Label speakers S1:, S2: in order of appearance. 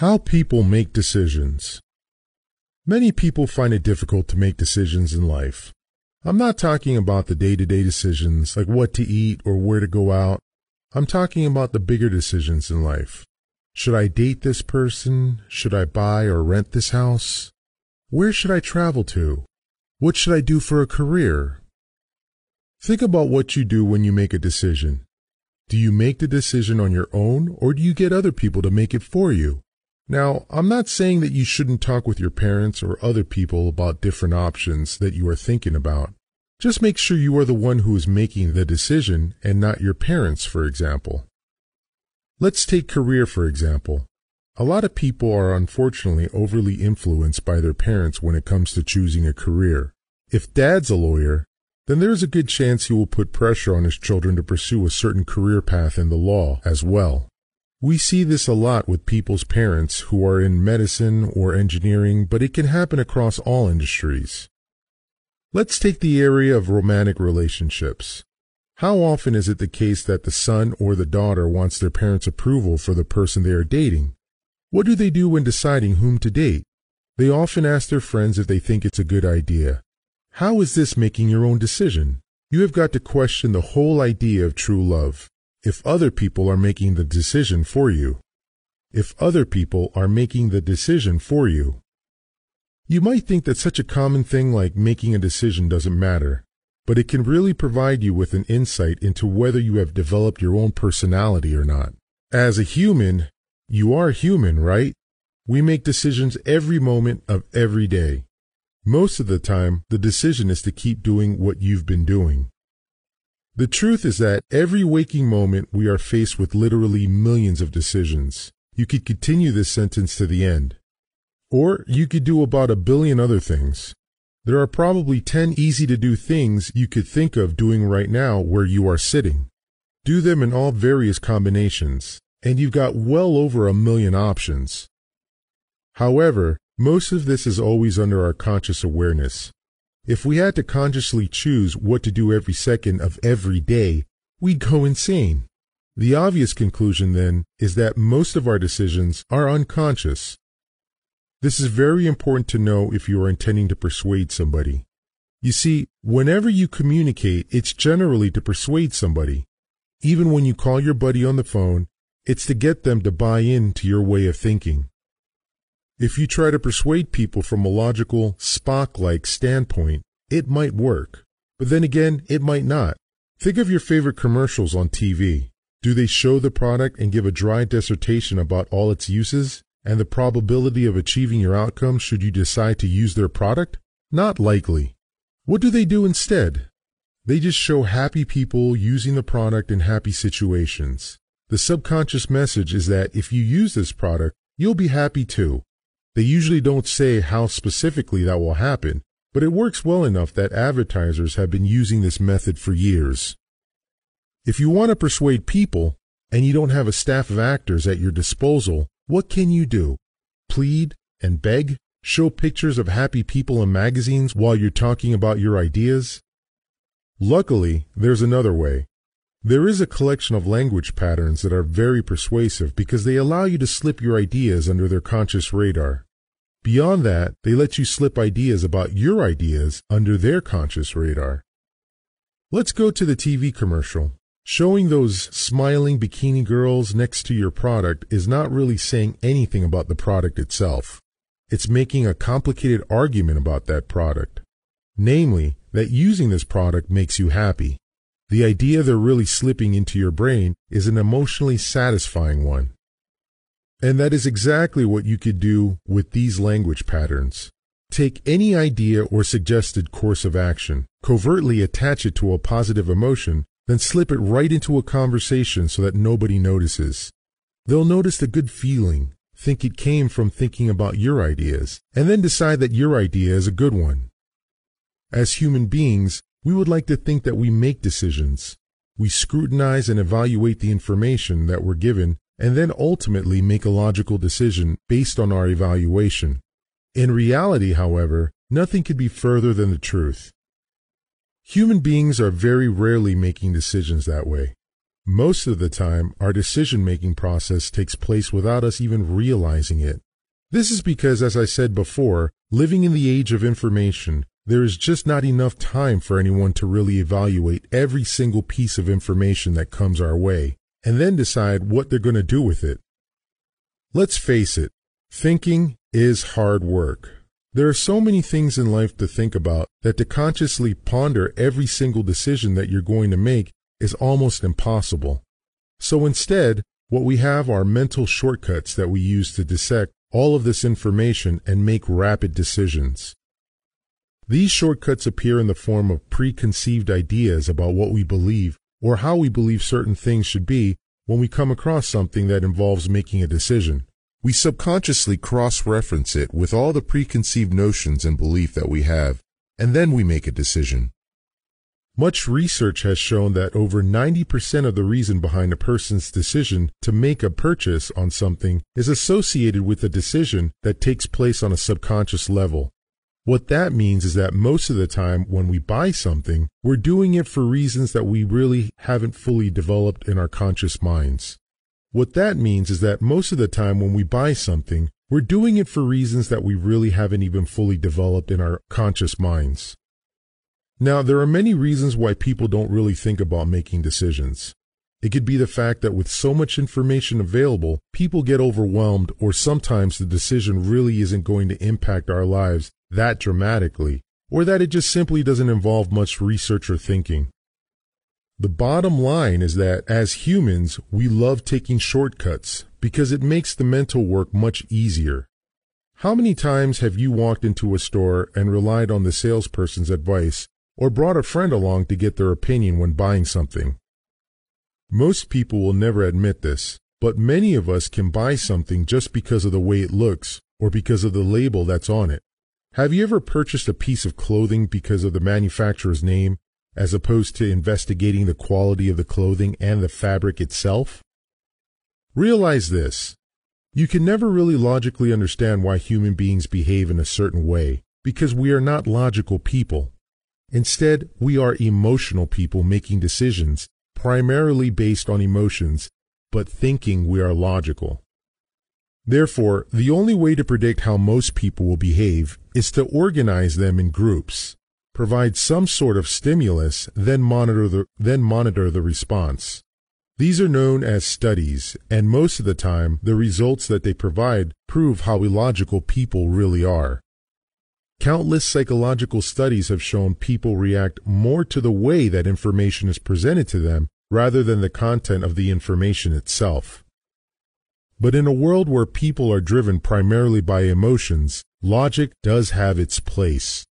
S1: How people make decisions. Many people find it difficult to make decisions in life. I'm not talking about the day to day decisions like what to eat or where to go out. I'm talking about the bigger decisions in life. Should I date this person? Should I buy or rent this house? Where should I travel to? What should I do for a career? Think about what you do when you make a decision. Do you make the decision on your own or do you get other people to make it for you? Now, I'm not saying that you shouldn't talk with your parents or other people about different options that you are thinking about. Just make sure you are the one who is making the decision and not your parents, for example. Let's take career, for example. A lot of people are unfortunately overly influenced by their parents when it comes to choosing a career. If dad's a lawyer, then there is a good chance he will put pressure on his children to pursue a certain career path in the law as well. We see this a lot with people's parents who are in medicine or engineering, but it can happen across all industries. Let's take the area of romantic relationships. How often is it the case that the son or the daughter wants their parents' approval for the person they are dating? What do they do when deciding whom to date? They often ask their friends if they think it's a good idea. How is this making your own decision? You have got to question the whole idea of true love if other people are making the decision for you. If other people are making the decision for you. You might think that such a common thing like making a decision doesn't matter, but it can really provide you with an insight into whether you have developed your own personality or not. As a human, you are human, right? We make decisions every moment of every day. Most of the time, the decision is to keep doing what you've been doing. The truth is that every waking moment we are faced with literally millions of decisions. You could continue this sentence to the end. Or you could do about a billion other things. There are probably 10 easy to do things you could think of doing right now where you are sitting. Do them in all various combinations, and you've got well over a million options. However, most of this is always under our conscious awareness. If we had to consciously choose what to do every second of every day, we'd go insane. The obvious conclusion, then, is that most of our decisions are unconscious. This is very important to know if you are intending to persuade somebody. You see, whenever you communicate, it's generally to persuade somebody. Even when you call your buddy on the phone, it's to get them to buy into your way of thinking. If you try to persuade people from a logical, Spock like standpoint, it might work. But then again, it might not. Think of your favorite commercials on TV. Do they show the product and give a dry dissertation about all its uses and the probability of achieving your outcome should you decide to use their product? Not likely. What do they do instead? They just show happy people using the product in happy situations. The subconscious message is that if you use this product, you'll be happy too. They usually don't say how specifically that will happen, but it works well enough that advertisers have been using this method for years. If you want to persuade people and you don't have a staff of actors at your disposal, what can you do? Plead and beg? Show pictures of happy people in magazines while you're talking about your ideas? Luckily, there's another way. There is a collection of language patterns that are very persuasive because they allow you to slip your ideas under their conscious radar. Beyond that, they let you slip ideas about your ideas under their conscious radar. Let's go to the TV commercial. Showing those smiling bikini girls next to your product is not really saying anything about the product itself. It's making a complicated argument about that product. Namely, that using this product makes you happy. The idea they're really slipping into your brain is an emotionally satisfying one. And that is exactly what you could do with these language patterns. Take any idea or suggested course of action, covertly attach it to a positive emotion, then slip it right into a conversation so that nobody notices. They'll notice the good feeling, think it came from thinking about your ideas, and then decide that your idea is a good one. As human beings, we would like to think that we make decisions. We scrutinize and evaluate the information that we're given and then ultimately make a logical decision based on our evaluation. In reality, however, nothing could be further than the truth. Human beings are very rarely making decisions that way. Most of the time, our decision making process takes place without us even realizing it. This is because, as I said before, living in the age of information, there is just not enough time for anyone to really evaluate every single piece of information that comes our way and then decide what they're going to do with it. Let's face it, thinking is hard work. There are so many things in life to think about that to consciously ponder every single decision that you're going to make is almost impossible. So instead, what we have are mental shortcuts that we use to dissect all of this information and make rapid decisions. These shortcuts appear in the form of preconceived ideas about what we believe or how we believe certain things should be when we come across something that involves making a decision. We subconsciously cross-reference it with all the preconceived notions and belief that we have, and then we make a decision. Much research has shown that over 90% of the reason behind a person's decision to make a purchase on something is associated with a decision that takes place on a subconscious level. What that means is that most of the time when we buy something, we're doing it for reasons that we really haven't fully developed in our conscious minds. What that means is that most of the time when we buy something, we're doing it for reasons that we really haven't even fully developed in our conscious minds. Now, there are many reasons why people don't really think about making decisions. It could be the fact that with so much information available, people get overwhelmed or sometimes the decision really isn't going to impact our lives that dramatically, or that it just simply doesn't involve much research or thinking. The bottom line is that as humans, we love taking shortcuts because it makes the mental work much easier. How many times have you walked into a store and relied on the salesperson's advice or brought a friend along to get their opinion when buying something? Most people will never admit this, but many of us can buy something just because of the way it looks or because of the label that's on it. Have you ever purchased a piece of clothing because of the manufacturer's name as opposed to investigating the quality of the clothing and the fabric itself? Realize this. You can never really logically understand why human beings behave in a certain way because we are not logical people. Instead, we are emotional people making decisions primarily based on emotions, but thinking we are logical. Therefore, the only way to predict how most people will behave is to organize them in groups, provide some sort of stimulus, then monitor the, then monitor the response. These are known as studies, and most of the time, the results that they provide prove how illogical people really are. Countless psychological studies have shown people react more to the way that information is presented to them rather than the content of the information itself. But in a world where people are driven primarily by emotions, logic does have its place.